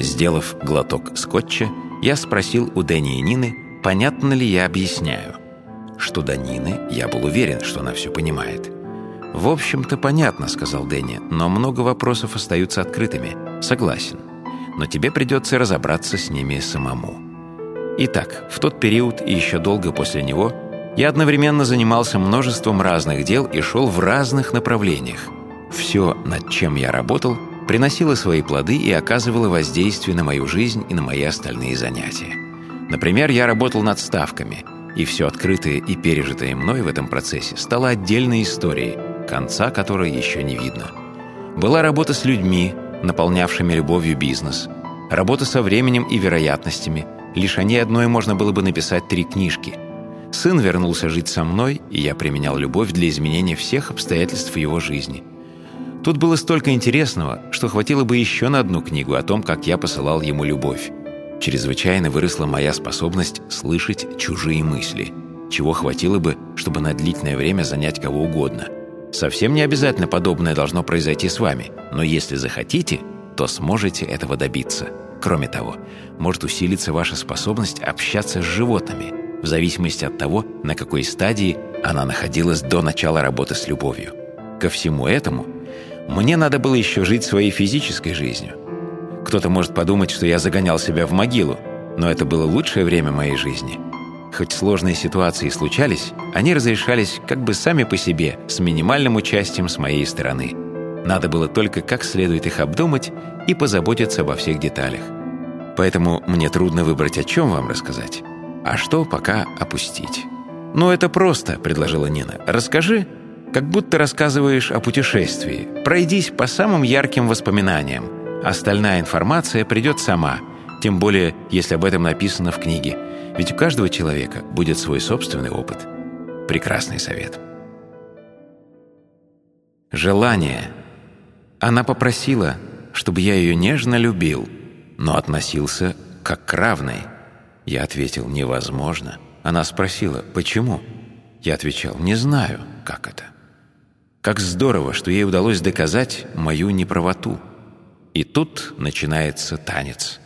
Сделав глоток скотча, я спросил у Дэни и Нины, понятно ли я объясняю. Что до Нины, я был уверен, что она все понимает. «В общем-то, понятно», — сказал Дэнни, «но много вопросов остаются открытыми. Согласен. Но тебе придется разобраться с ними самому». Итак, в тот период и еще долго после него я одновременно занимался множеством разных дел и шел в разных направлениях. Все, над чем я работал, приносило свои плоды и оказывало воздействие на мою жизнь и на мои остальные занятия. Например, я работал над ставками, и все открытое и пережитое мной в этом процессе стало отдельной историей, конца которой еще не видно. Была работа с людьми, наполнявшими любовью бизнес, работа со временем и вероятностями, лишь о ней одной можно было бы написать три книжки. Сын вернулся жить со мной, и я применял любовь для изменения всех обстоятельств его жизни – Тут было столько интересного, что хватило бы еще на одну книгу о том, как я посылал ему любовь. Чрезвычайно выросла моя способность слышать чужие мысли, чего хватило бы, чтобы на длительное время занять кого угодно. Совсем не обязательно подобное должно произойти с вами, но если захотите, то сможете этого добиться. Кроме того, может усилиться ваша способность общаться с животными, в зависимости от того, на какой стадии она находилась до начала работы с любовью. Ко всему этому – мне надо было еще жить своей физической жизнью. Кто-то может подумать, что я загонял себя в могилу, но это было лучшее время моей жизни. Хоть сложные ситуации случались, они разрешались как бы сами по себе, с минимальным участием с моей стороны. Надо было только как следует их обдумать и позаботиться обо всех деталях. Поэтому мне трудно выбрать, о чем вам рассказать, а что пока опустить. «Ну, это просто», — предложила Нина. «Расскажи, как будто рассказываешь о путешествии. Пройдись по самым ярким воспоминаниям. Остальная информация придет сама, тем более, если об этом написано в книге. Ведь у каждого человека будет свой собственный опыт. Прекрасный совет. Желание. Она попросила, чтобы я ее нежно любил, но относился как к равной. Я ответил «невозможно». Она спросила «почему?» Я отвечал «не знаю, как это». Как здорово, что ей удалось доказать мою неправоту. И тут начинается танец.